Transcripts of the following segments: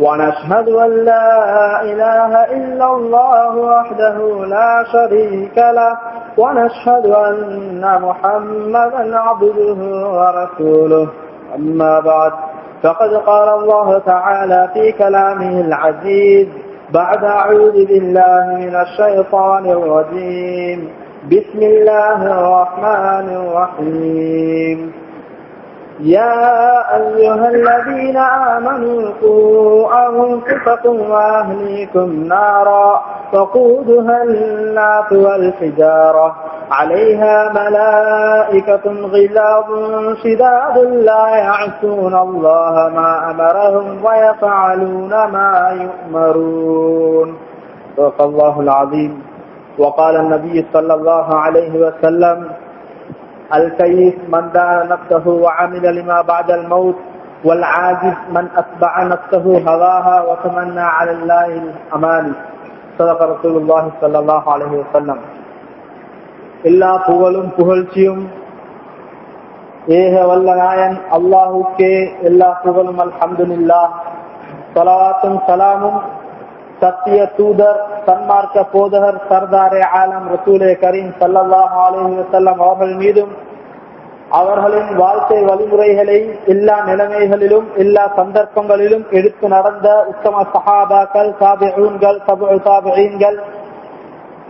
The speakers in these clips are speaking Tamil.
ونشهد أن لا إله إلا الله وحده لا شريك له ونشهد أن محمدا عبده ورسوله. أما بعد فقد قال الله تعالى في كلامه العزيز بعد أعوذ بالله من الشيطان الرجيم. بسم الله الرحمن الرحيم. يا أيها الذين آمنوا قوا أنفسكم وأهليكم نارا وقودها الناس والحجارة عليها ملائكة غلاظ شداد لا يعصون الله ما أمرهم ويفعلون ما يؤمرون. صدق الله العظيم. وقال النبي صلى الله عليه وسلم الكيس من دان نفسه وعمل لما بعد الموت والعاجز من أتبع نفسه هواها وتمنى على الله الأماني صدق رسول الله صلى الله عليه وسلم எல்லா புகழும் புகழ்ச்சியும் ஏக வல்ல நாயன் அல்லாஹுக்கே எல்லா புகழும் அல்ஹம்துலில்லா சலவாத்தும் சலாமும் சத்திய தூதர் சன்மார்க்க போதகர் சர்தாரே ஆலம் ரசூலே கரீம் சல்லாஹ் அலைஹி அவர்கள் மீதும் அவர்களின் வாழ்க்கை வழிமுறைகளை எல்லா நிலைமைகளிலும் எல்லா சந்தர்ப்பங்களிலும் எடுத்து நடந்த உத்தம சஹாபாக்கள் சாபிகள் சபு சாபிஈன்கள்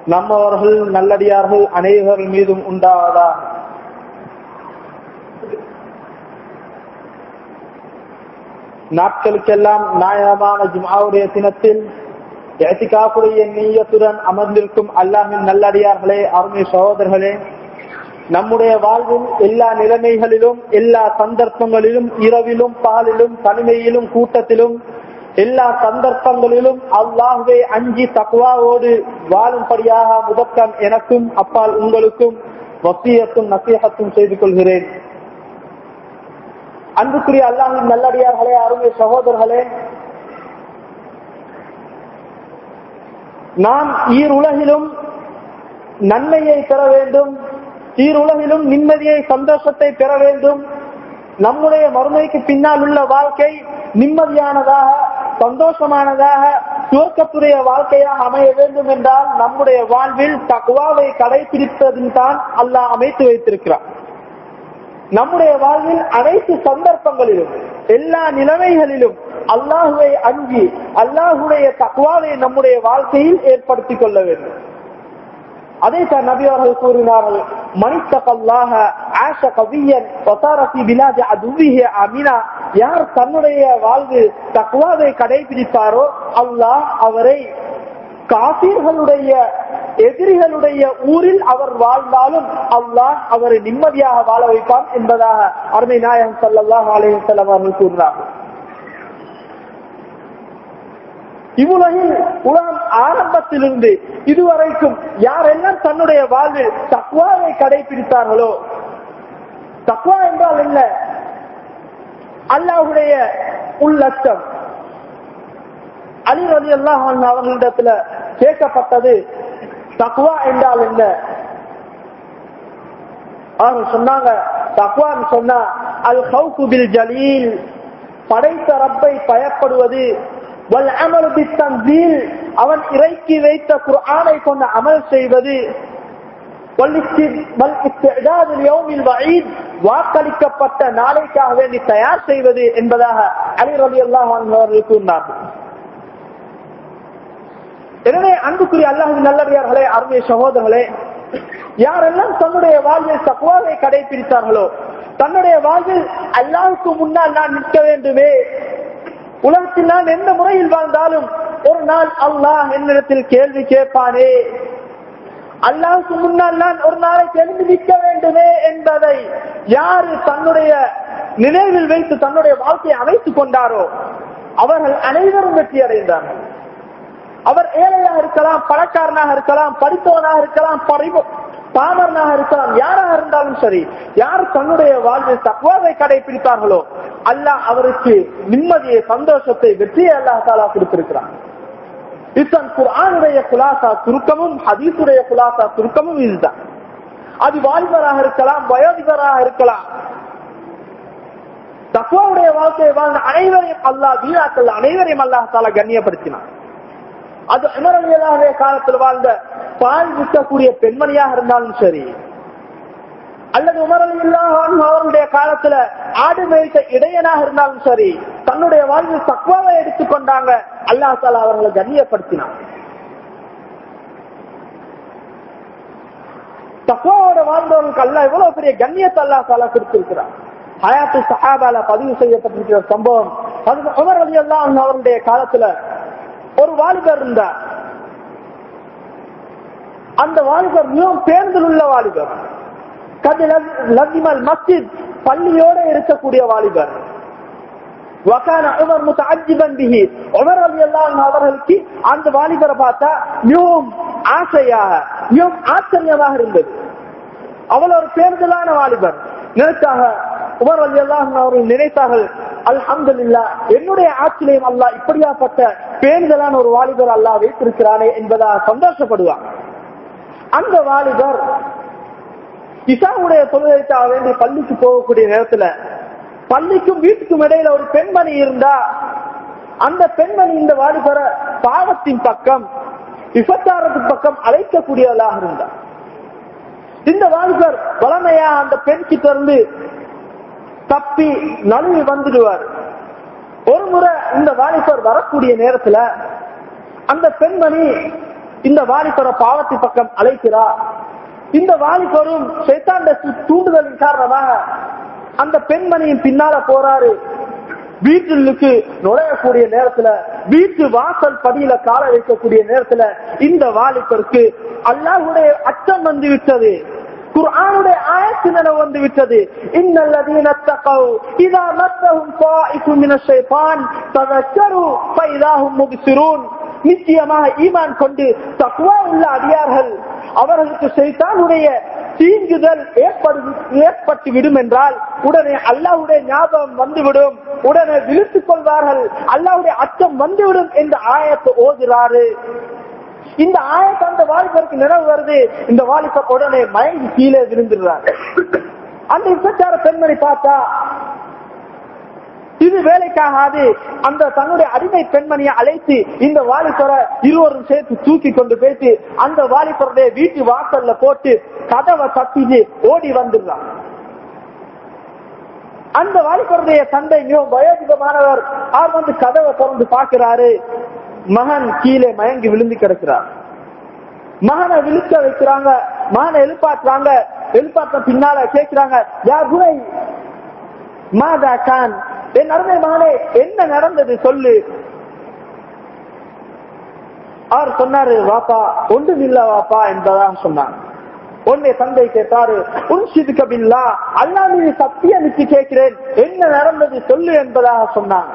நம்மவர்கள் நல்லடியார்கள் அனைவர்கள் மீதும் உண்டாவதா? நாட்களுக்கெல்லாம் நாயகமான ஜுமாவுடைய தினத்தில் எத்திகாப்புடைய நீயத்துடன் அமர்ந்திருக்கும் அல்லாமின் நல்லடியார்களே அருமை சகோதரர்களே நம்முடைய வாழ்வில் எல்லா நிலைமைகளிலும் எல்லா சந்தர்ப்பங்களிலும் இரவிலும் பாலிலும் தனிமையிலும் கூட்டத்திலும் எல்லா சந்தர்ப்பங்களிலும் அல்லாஹுவை அஞ்சி தக்குவாவோடு வாழும்படியாக முதக்கம் எனக்கும் அப்பால் உங்களுக்கும் வசியத்தும் நசீகத்தும் செய்து கொள்கிறேன். அன்புக்குரிய அல்லாஹின் நல்லடியார்களே அருமை சகோதரர்களே நாம் ஈருலகிலும் நன்மையை பெற வேண்டும். ஈருலகிலும் நிம்மதியை சந்தோஷத்தை பெற வேண்டும். நம்முடைய மறுமைக்கு பின்னால் உள்ள வாழ்க்கை நிம்மதியானதாக சந்தோஷமானதாக சுவர்க்கத்துடைய வாழ்க்கையாக அமைய வேண்டும் என்றால் நம்முடைய வாழ்வில் தகுவாவை கடைபிடிப்பதில் தான் அல்லாஹ் அமைத்து வைத்திருக்கிறார் நம்முடைய வாழ்வில் அனைத்து சந்தர்ப்பங்களிலும் எல்லா நிலைமைகளிலும் அல்லாஹுவை அஞ்சி அல்லாஹுடைய தக்குவாவை நம்முடைய வாழ்க்கையில் ஏற்படுத்திக் கொள்ள வேண்டும். அதைத்தான் நபி அவர்கள் கூறினார்கள் மனிதகல்லாக ஆஷ கவியன் ஒசாரசி அதுவிய அமினா. யார் தன்னுடைய வாழ்வு தக்குவாவை கடைபிடித்தாரோ அல்லாஹ் அவரை காசீர்களுடைய எதிரிகளுடைய ஊரில் அவர் வாழ்ந்தாலும் அல்லாஹ் அவரை நிம்மதியாக வாழ வைப்பான் என்பதாக அருமை நாயகம் சல்லாஹ் அலையம் அவர்கள் கூறினார்கள் இவ்வுலகில் உலகம் ஆரம்பத்திலிருந்து இதுவரைக்கும் யாரெல்லாம் தன்னுடைய வாழ்வில் தக்குவாவை கடைபிடித்தார்களோ தக்குவா என்றால் என்ன? அல்லாஹுடைய உள்ளச்சம் அலி ரதி அல்லாஹ் அவர்களிடத்துல கேட்கப்பட்டது தக்குவா என்றால் என்ன? அவங்க சொன்னாங்க தக்குவான்னு சொன்னா அல் ஹவுகுபில் ஜலீல் படைத்த ரப்பை பயப்படுவது அவன் இறக்கி வைத்த குரானை கொண்டு அமல் செய்வது வாக்களிக்கப்பட்ட நாளைக்காக வேண்டி தயார் செய்வது என்பதாக அலி ரவி அல்லாஹ் அவர்கள் கூறினார்கள். எனவே அன்புக்குரிய அல்லாஹின் நல்லடியார்களே அருமை சகோதரர்களே யாரெல்லாம் தன்னுடைய வாழ்வில் தக்குவாவை கடைபிடித்தார்களோ தன்னுடைய வாழ்வில் அல்லாவுக்கு முன்னால் நான் நிற்க வேண்டுமே உலகத்தில் நான் எந்த முறையில் வாழ்ந்தாலும் ஒரு நாள் அல்லாஹ் என்னிடத்தில் கேள்வி கேட்பானே அல்லாவுக்கு முன்னால் நான் ஒரு நாளை தெரிந்து நிற்க வேண்டுமே என்பதை யாரு தன்னுடைய நினைவில் வைத்து தன்னுடைய வாழ்க்கையை அமைத்துக் கொண்டாரோ அவர்கள் அனைவரும் வெற்றி அடைந்தார்கள் அவர் ஏழையாக இருக்கலாம் பணக்காரனாக இருக்கலாம் படித்தவனாக இருக்கலாம் பறிவு பாமரனாக இருக்கலாம் யாராக இருந்தாலும் சரி யார் தன்னுடைய வாழ்வில் தக்குவாவை கடைபிடித்தார்களோ அல்லாஹ் அவருக்கு நிம்மதியை சந்தோஷத்தை வெற்றியை அல்லாஹாலா கொடுத்திருக்கிறான். இதுதான் குலாசா சுருக்கமும் ஹதீஸுடைய குலாசா சுருக்கமும் இதுதான். அது வாலிபராக இருக்கலாம் வயோதிபராக இருக்கலாம். தக்குவாவுடைய வாழ்க்கையை வாழ்ந்த அனைவரையும் அல்லாஹ் வீராக்கள் அனைவரையும் அல்லாஹ் தாலா கண்ணியப்படுத்தினான். அது அமரவியலாக காலத்தில் வாழ்ந்த பால் விற்கக்கூடிய பெண்மணியாக இருந்தாலும் சரி அல்லது உமரல் அவருடைய காலத்துல ஆடு மேய்த்த இடையனாக இருந்தாலும் சரி தன்னுடைய வாழ்வில் தக்குவாவை எடுத்துக்கொண்டாங்க அல்லாஹ் தாலா அவர்களை கண்ணியப்படுத்தினான். தக்குவாவோட வாழ்ந்தவர்களுக்கு அல்ல எவ்வளவு பெரிய கண்ணியத்தை அல்லாஹ் தாலா கொடுத்திருக்கிறார் ஹயாத்து சஹாபால பதிவு செய்யப்பட்டிருக்கிற சம்பவம் அது உமர் அலி அல்லாஹ் அவருடைய காலத்துல ஒரு வாலிபர் இருந்தார். அந்த வாலிபர் மிகவும் பேருந்தில் உள்ள வாலிபர். கது லத்திமல் மஸ்ஜித் பள்ளியோட இருக்கக்கூடிய வாலிபர். அவர்களுக்கு அந்த வாலிபரை பார்த்தா மிகவும் ஆசையாக மிகவும் ஆச்சரியமாக இருந்தது. அவள் ஒரு பேருந்தலான வாலிபர். நினைச்சாக உமர் ரலியல்லாஹு அவர்கள் நினைத்தார்கள் அல்ஹம்துலில்லாஹ் என்னுடைய ஆச்சரியம் அல்லாஹ் இப்படியாப்பட்ட பேருந்தலான ஒரு வாலிபர் அல்லாஹ் வைத்திருக்கிறானே என்பதாக சந்தோஷப்படுவான் அந்த வாலிபர் இசாவுடைய தொழுகைக்காக வேண்டி பள்ளிக்கு போகக்கூடிய நேரத்துல பள்ளிக்கும் வீட்டுக்கும் இடையில ஒரு பெண்மணி இருந்தா அந்த பெண்மணி இந்த வாலிபரை பாவத்தின் பக்கம் விபத்தாரத்து பக்கம் அழைக்கக்கூடியவளாக இருந்தார் இந்த வாலிபர் வளமையா அந்த பெண் கிட்ட இருந்து தப்பி நழுவி வந்துடுவார். ஒரு முறை இந்த வாலிபர் வரக்கூடிய நேரத்துல அந்த பெண்மணி இந்த வாலிபரை பாவத்தி பக்கம் அழைக்கிறா. இந்த வாலிபரும் சைத்தாண்ட தூண்டுதலின் காரணமாக அந்த பெண்மணியின் பின்னால போறாரு. வீட்டுக்கு நுழையக்கூடிய நேரத்துல வீட்டு வாசல் படியில கால வைக்கக்கூடிய நேரத்துல இந்த வாலிபருக்கு அல்லாஹுடைய அச்சம் வந்து விட்டது. குர்ஆனுடைய ஆயத்து நினைவு வந்து விட்டது இன்னல்லதீன தகவ். இதா மத்தஹும் தாயிஃபு மினஷ் ஷைத்தான் ததக்கரு ஃபைதாஹும் முப்சிரூன். நிச்சயமாக ஈமான் கொண்டு தக்வா உள்ள அடியார்கள் அவர்களுக்கு சைத்தானுடைய தீங்குதல் ஏற்படு ஏற்பட்டு விடும் என்றால் உடனே அல்லாஹுடைய ஞாபகம் வந்துவிடும். உடனே விழித்துக் கொள்வார்கள். அல்லாஹ்வுடைய அச்சம் வந்துவிடும் என்று ஆயத்தை ஓதுறாரு இந்த ஆயத்தை அந்த வாலிபருக்கு நினைவு வருது. இந்த வாலிபர் உடனே மயங்கி கீழே விழுந்துடுறாங்க. அந்த விபச்சார பெண்மணி பார்த்தா இது வேலைக்காகாது. அந்த தன்னுடைய அடிமை பெண்மணியை அழைத்து இந்த வாலிபரை இருவரும் சேர்த்து தூக்கி கொண்டு போயிட்டு அந்த வாலிபருடைய வீட்டு வாசல்ல போட்டு கதவை தட்டிட்டு ஓடி வந்துடுறான் அந்த வாலிபருடைய தந்தை மிகவும் வயோதிகமானவர். அவர் வந்து கதவை திறந்து பார்க்கிறாரு. மகன் கீழே மயங்கி விழுந்து கிடக்கிறார். மகனை விழுக்க வைக்கிறாங்க மகனை எழுப்பாட்டுறாங்க எழுப்பாட்ட பின்னால கேட்கிறாங்க யார் குணை மாதா கான் என் நடந்த மகனே என்ன நடந்தது சொல்லு? அவர் சொன்னாரு வாப்பா ஒன்றும் இல்ல வாப்பா என்பதாக சொன்னாங்க உன்னை தந்தை கேட்டாரு உன்சிது கபில்லா அல்லா மீது சத்தியமிட்டு கேட்கிறேன் என்ன நடந்தது சொல்லு? என்பதாக சொன்னாங்க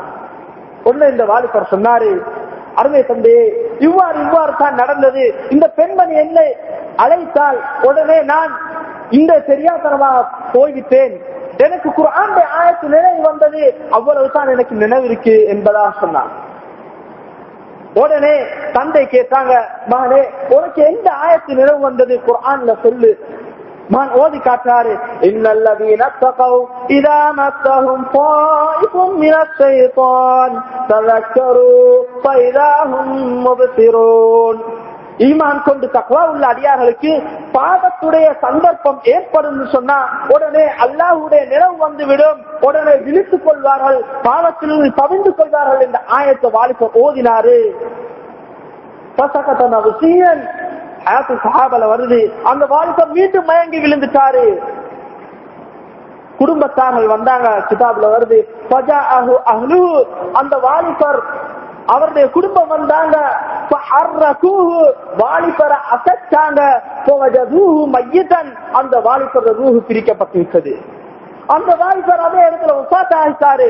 ஒன்னு இந்த வாலிபர் சொன்னாரு அருமை தந்தையே இவ்வாறு இவ்வாறு தான் நடந்தது. இந்த பெண்மணி என்னை அழைத்தால் உடனே நான் இந்த தெரியாதனமாக போய்விட்டேன். எனக்கு குரான் ஆயத்து நினைவு வந்தது. அவ்வளவுதான் எனக்கு நினைவு இருக்கு என்பதாக சொன்னான். உடனே தந்தை கேட்டாங்க மகனே உனக்கு எந்த ஆயத்து நினைவு வந்தது? குரான்ல சொல்லு. மான் ஓதி காட்டாரு இன்னல்லதீன தகவ் இதா மத்தஹும் தாயிஃபும் மினஷ் ஷைத்தான் தذكروا فإذا ஈமான் கொண்டு தக்குவா உள்ள அடியார்களுக்கு பாதத்துடைய சந்தர்ப்பம் ஏற்படும் சொன்னா உடனே அல்லாஹுடைய நிலவு வந்துவிடும் உடனே விழித்துக் கொள்வார்கள் பாவத்தில் தவிழ்ந்து கொள்வார்கள் என்ற ஆயத்தை வாழ்க்கை ஓதினாரு பசகத்தன விஷயன் அவசியன் சஹாபல வருது. அந்த வாலிபர் மீண்டும் மயங்கி விழுந்துட்டாரு. குடும்பத்தார்கள் வந்தாங்க கிதாப்ல வருது. அந்த வாலிபர் அவருடைய குடும்பம் வந்தாங்க. வாலிபரை அசைச்சாங்க. அந்த வாலிபர் ரூஹு பிரிக்கப்பட்டு விட்டது. அந்த வாலிபர் அதே இடத்துல உசாத்தாயிட்டாரு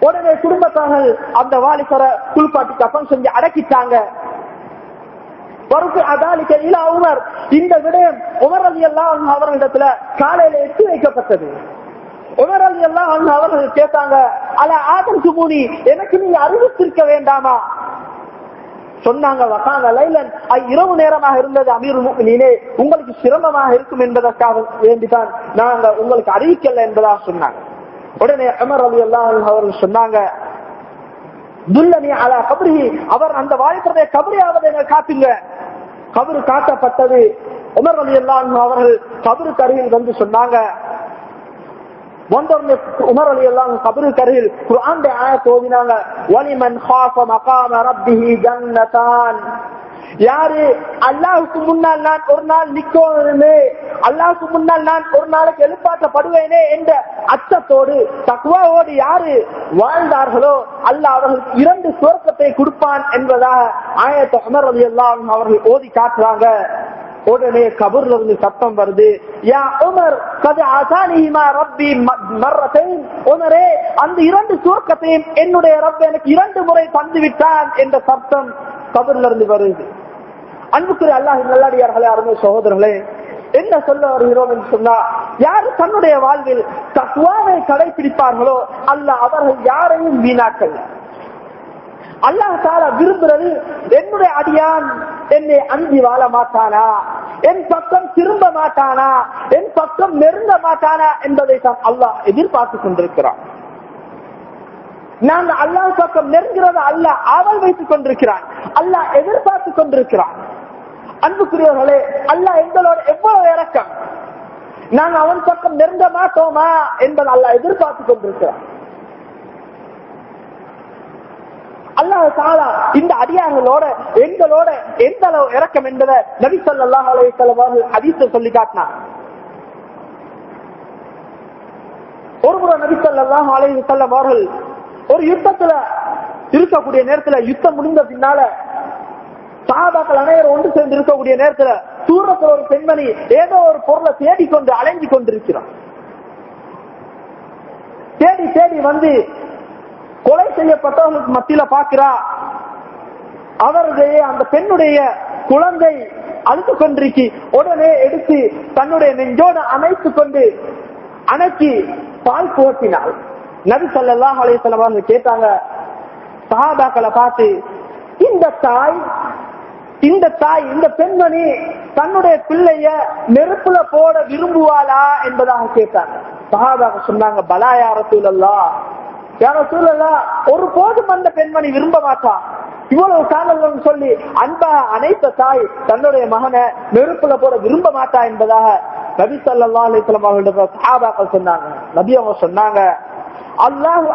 உடனே குடும்பத்தார்கள் அந்த வாலிபரை குளிப்பாட்டி கப்பம் செஞ்சு அடக்கிட்டாங்க. உமர். இந்த விடயம் உமர் அலி எல்லாம் அவர்களிடத்துல காலையில எட்டி வைக்கப்பட்டது. உமர் அலி எல்லாம் அவர்கள் கேட்டாங்க அல ஆதம் சுமூனி எனக்கு நீ அறிவித்திருக்க வேண்டாமா? சொன்னாங்க வகான லைலன். இரவு நேரமாக இருந்தது அமீர் நீனே உங்களுக்கு சிரமமாக இருக்கும் என்பதற்காக வேண்டிதான் நாங்க உங்களுக்கு அறிவிக்கல என்பதாக சொன்னாங்க. உடனே அமர் அலி அல்லா அவர்கள் சொன்னாங்க துல்லனி அலா கபரி அவர் அந்த வாய்ப்புடைய கபரியாவது எங்க காட்டுங்க கபரு காட்டப்பட்டது. உமர் அலி அல்லாஹ் அவர்கள் கபரு கருகில் வந்து சொன்னாங்க. வந்தோடனே உமர் அலி எல்லாம் கபரு கருகில் குர்ஆன் ஆயத் ஓதினாங்க. வலிமன் காஃப மகாம ரப்பிஹி ஜன்னதான். யாரு? அல்லாஹுக்கு முன்னால் நான் ஒரு நாள் நிக்கோமே அல்லாஹுக்கு முன்னால் நான் ஒரு நாளைக்கு எழுப்பாட்டப்படுவேனே என்ற அச்சத்தோடு தக்குவாவோடு யாரு வாழ்ந்தார்களோ அல்லாஹ் அவர்களுக்கு இரண்டு சுவர்க்கத்தை கொடுப்பான் என்பதாக ஆயத்த அமர் அலி எல்லாம் அவர்கள் ஓதி காட்டுறாங்க. உடனே கபூர்ல இருந்து சத்தம் வருது. யா உமர் கது அசானிமா ரப்பி மர்ரத்தைன். உமரே அந்த இரண்டு சுவர்க்கத்தையும் என்னுடைய ரப்ப எனக்கு இரண்டு முறை தந்து விட்டான் என்ற சத்தம் கபர்ல இருந்து வருது. அன்புக்குரிய அல்லாஹ் நல்லடியார்களே அருமை சகோதரர்களே என்ன சொல்ல வருகிறோம் என்று சொன்னா யார் தன்னுடைய வாழ்வில் தக்குவாவை கடைபிடிப்பார்களோ அல்ல அவர்கள் யாரையும் வீணாக்கல்ல அல்லாஹ் தாரா விரும்புறது என்னுடைய அடியான் என்னை அஞ்சி வாழ மாட்டானா? என் பக்கம் திரும்ப மாட்டானா? என் பக்கம் நெருங்க மாட்டானா? என்பதை தான் அல்லாஹ் எதிர்பார்த்து கொண்டிருக்கிறான். நான் அல்லாஹ் பக்கம் நெருங்கிறத அல்ல ஆவல் வைத்துக் கொண்டிருக்கிறான். அல்லாஹ் எதிர்பார்த்து கொண்டிருக்கிறான். அன்புக்குரியவர்களே அல்லாஹ் எங்களோட எவ்வளவு இறக்கம்? நாங்க அவன் பக்கம் நெருங்க மாட்டோமா என்பதை அல்லாஹ் எதிர்பார்த்து கொண்டிருக்கிறான். அல்லாஹ் சாலா இந்த அடியார்களோட எங்களோட எந்த அளவு இறக்கம் என்பதை நபி சொல்லாஹ் அலைவர்கள் அதிச சொல்லி காட்டினார். ஒரு நபி சொல்லாஹ் அலைஹி செல்லம் அவர்கள் ஒரு யுத்தத்துல இருக்கக்கூடிய நேரத்துல யுத்தம் முடிந்த பின்னால சாதாக்கள் அனைவரும் ஒன்று சேர்ந்து இருக்கக்கூடிய நேரத்துல தூரத்தில் ஒரு பெண்மணி ஏதோ ஒரு பொருளை தேடிக்கொண்டு அலைஞ்சு கொண்டிருக்கிறான். தேடி தேடி வந்து கொலை செய்யப்பட்டவர்களுக்கு மத்தியில பாக்குறா அவருடைய அந்த பெண்ணுடைய குழந்தை அழுத்து கொண்டிருக்கி உடனே எடுத்து தன்னுடைய நெஞ்சோடு அணைத்து கொண்டு அணைக்கி பால் போட்டினாள் நபி சல்லாஹ் அலையம் கேட்டாங்க சஹாபாக்களை பார்த்து இந்த தாய் இந்த தாய் இந்த பெண்மணி தன்னுடைய பிள்ளைய நெருப்புல போட விரும்புவாளா என்பதாக கேட்டாங்க. சஹாபாக சொன்னாங்க பலா யார சூழல்லா யார சூழல்லா ஒரு போதும் அந்த பெண்மணி விரும்ப மாட்டா. இவ்வளவு காரணங்கள் சொல்லி அன்பா அனைத்த தாய் தன்னுடைய மகனை நெருப்புல போட விரும்ப மாட்டா என்பதாக நபி சல்லா அலிஸ்லாம் அவர்களிடம் சஹாபாக்கள் சொன்னாங்க. நபி அவங்க சொன்னாங்க அல்லாஹு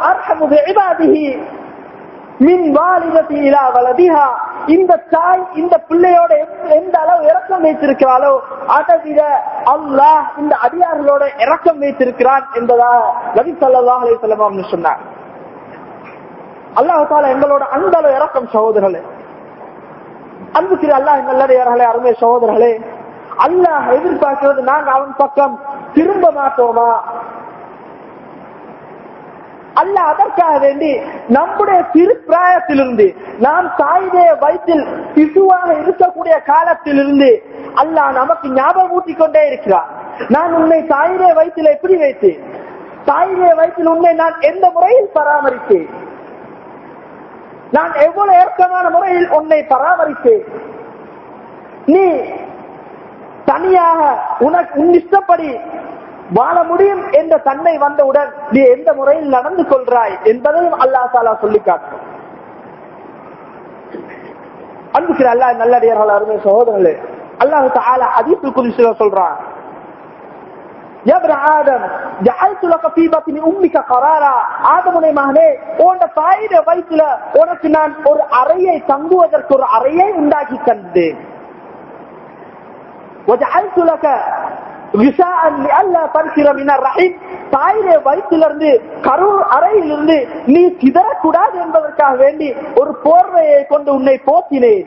மின் வாலிபத்தி இலா வலதிஹா. இந்த தாய் இந்த பிள்ளையோட எந்த அளவு இறக்கம் வைத்திருக்கிறாளோ அதை விட அல்லாஹ் இந்த அடியார்களோட இறக்கம் வைத்திருக்கிறான் என்பதாக நபி சல்லாஹ் சொன்னார். அல்லாஹால எங்களோட அந்த அளவு இறக்கம் சகோதரர்களே. அன்புக்கு அல்லாஹ் நல்லடியார்களே அருமை சகோதரர்களே அல்லாஹ் எதிர்பார்க்கிறது நாங்க அவன் பக்கம் திரும்ப மாட்டோமா? அல்ல அதற்காக வேண்டி நம்முடைய சிறு பிராயத்திலிருந்து நாம் தாயுடைய வயிற்றில் சிசுவாக இருக்கக்கூடிய காலத்திலிருந்து அல்லா நமக்கு ஞாபகம் ஊட்டிக் கொண்டே இருக்கிறார். நான் உன்னை தாயுடைய வயிற்றில் எப்படி வைத்தேன்? தாயுடைய வயிற்றில் உன்னை நான் எந்த முறையில் பராமரித்தேன்? நான் எவ்வளவு ஏற்கமான முறையில் உன்னை பராமரித்தேன்? நீ தனியாக உனக்கு உன் இஷ்டப்படி வாழ முடியும் என்ற தன்மை வந்தவுடன் நீ எந்த முறையில் நடந்து கொள்றாய் என்பதையும் அல்லா தாலா சொல்லி காட்டும் அன்புக்கிற அல்லா நல்லடியார்கள் அருமை சகோதரர்களே அல்லாஹு தாலா அதிப்பு குறிச்சில சொல்றான் ஆதமுனை மகனே வயிற்றுல உனக்கு நான் ஒரு அறையை தங்குவதற்கு ஒரு அறையை உண்டாக்கி தந்தேன். தாயிலே வயிற்றிலிருந்து கரூர் அறையிலிருந்து நீ சிதறக்கூடாது என்பதற்காக வேண்டி ஒரு போர்வையை கொண்டு உன்னை போத்தினேன்.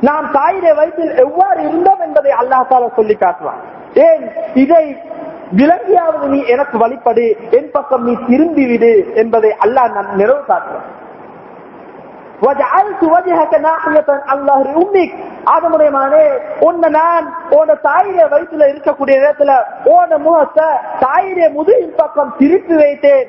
நாம் தாயிலே வயிற்றில் எவ்வாறு இருந்தோம் என்பதை அல்லாஹால சொல்லி காட்டுவான். ஏன்? இதை விலங்கியாவது நீ எனக்கு வழிபடு என் பக்கம் நீ திரும்பி விடு என்பதை அல்லாஹ் நான் நிறைவு காட்டுறேன் ஆதமுடைய மகனே உன்னை நான் உன தாயிரிய வயிற்றுல இருக்கக்கூடிய இடத்துல உன முகத்தை தாயிரிய முதுகின் பக்கம் திருப்பி வைத்தேன்.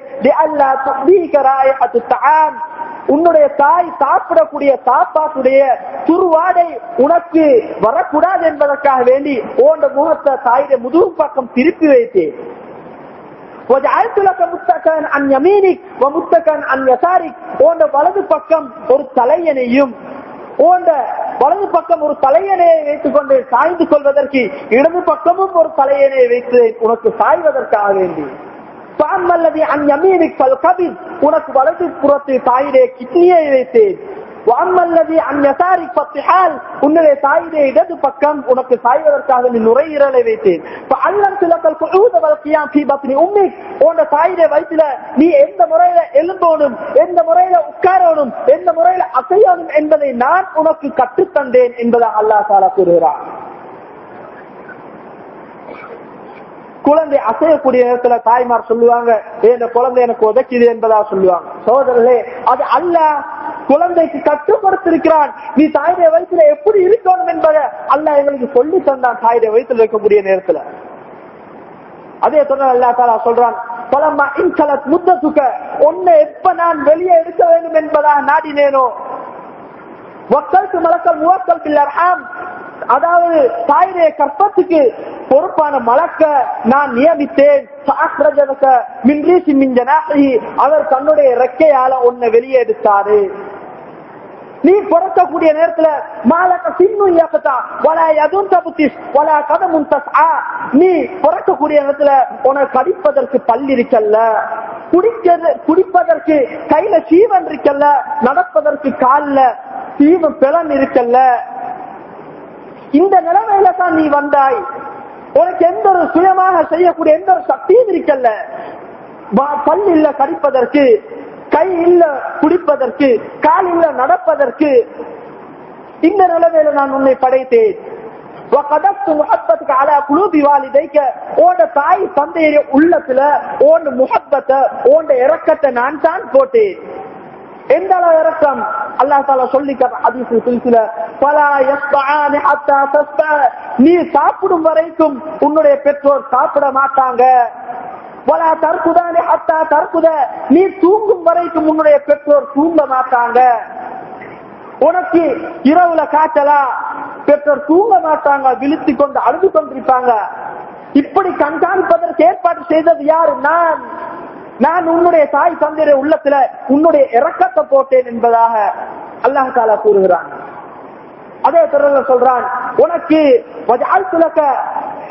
உன்னுடைய தாய் சாப்பிடக்கூடிய சாப்பாட்டுடைய துருவாடை உனக்கு வரக்கூடாது என்பதற்காக வேண்டி உன் முகத்தை தாயிட முதுகு பக்கம் திருப்பி வைத்தேன். வலது பக்கம் ஒரு தலையணையும் வலது பக்கம் ஒரு தலையணையை வைத்துக் கொண்டு சாய்ந்து கொள்வதற்கு இடது பக்கமும் ஒரு தலையணையை வைத்து உனக்கு சாய்வதற்காக வேண்டி. பான்மல்லதி அந் யமீனிக் பல் கபிர் உனக்கு வலது புறத்து தாயிலே கிட்னியை வைத்தேன். வான்மல்லதி உன்னுடைய தாயிலே இடது பக்கம் உனக்கு சாய்வதற்காக நீ நுரையீரலை வைத்தேன். அல்லம் சிலக்கல் குழுத வளர்க்கியாம் பி உன் வயிற்றுல நீ எந்த முறையில எழும்பணும் எந்த முறையில உட்காரணும் எந்த முறையில அசையணும் என்பதை நான் உனக்கு கற்றுத்தந்தேன் என்பதை அல்லாஹ் சாலா கூறுகிறான். குழந்தை அசையக்கூடிய நேரத்துல தாய்மார் சொல்லுவாங்க "ஏய், இந்த குழந்தை எனக்கு உதைக்குது என்பதா சொல்லுவாங்க. சோதரர்களே அது அல்ல குழந்தைக்கு கட்டுப்படுத்திருக்கிறான். நீ தாயுடைய வயசுல எப்படி இருக்கணும் என்பதை அல்ல எங்களுக்கு சொல்லி தந்தான் தாயுடைய வயசுல இருக்கக்கூடிய நேரத்துல. அதே தொடர் அல்லா தாலா சொல்றான் பலமா இன்சலத் முத்த சுக்க ஒன்னு எப்ப நான் வெளியே எடுக்க வேண்டும் என்பதாக நாடினேனோ? வக்கல்த்து மலக்கல் முவக்கல் ஆம் அதாவது தாயுடைய கற்பத்துக்கு பொறுப்பான மலக்க நான் நியமித்தேன். அவர் தன்னுடைய ரெக்கையால உன்னை வெளியே எடுத்தாரு. நீ பிறக்கக்கூடிய நேரத்துல மாலக சின்னு இயக்கத்தா வலா எதுவும் தபுத்திஸ் வலா கதமும் தஸ்ஆ. நீ பிறக்கக்கூடிய நேரத்துல உனக்கு கடிப்பதற்கு பல் இருக்கல்ல குடிக்கிறது குடிப்பதற்கு கையில சீவன் இருக்கல்ல நடப்பதற்கு கால்ல சீவன் பிளன் இருக்கல்ல. இந்த நிலைமையில தான் நீ வந்தாய். உனக்கு எந்த ஒரு சுயமாக செய்யக்கூடிய எந்த ஒரு சக்தியும் இருக்கல்ல. வா- பல் இல்ல கடிப்பதற்கு கை இல்ல குடிப்பதற்கு கால் இல்ல நடப்பதற்கு இந்த நிலைமையில நான் உன்னை படைத்தேன். தாய் தந்தைய உள்ளத்துல ஓண்ட முகப்பத்தை ஓண்ட இறக்கத்தை நான் தான் போட்டேன். எந்த அளவு இறக்கம் அல்லா தால சொல்லிக்கிற நீ சாப்பிடும் வரைக்கும் உன்னுடைய பெற்றோர் சாப்பிட மாட்டாங்க. வலா தற்குதானே அத்தா தற்குத நீ தூங்கும் வரைக்கும் உன்னுடைய பெற்றோர் தூங்க மாட்டாங்க. உனக்கு இரவுல காய்ச்சலா? பெற்றோர் தூங்க மாட்டாங்க. விழித்து கொண்டு அழுது கொண்டிருப்பாங்க. இப்படி கண்காணிப்பதற்கு ஏற்பாடு செய்தது யாரு? நான். நான் உன்னுடைய தாய் தந்தைய உள்ளத்துல உன்னுடைய இறக்கத்தை போட்டேன் என்பதாக அல்லாஹ் தாலா கூறுகிறான். அதே தொடர்ல சொல்றான் உனக்கு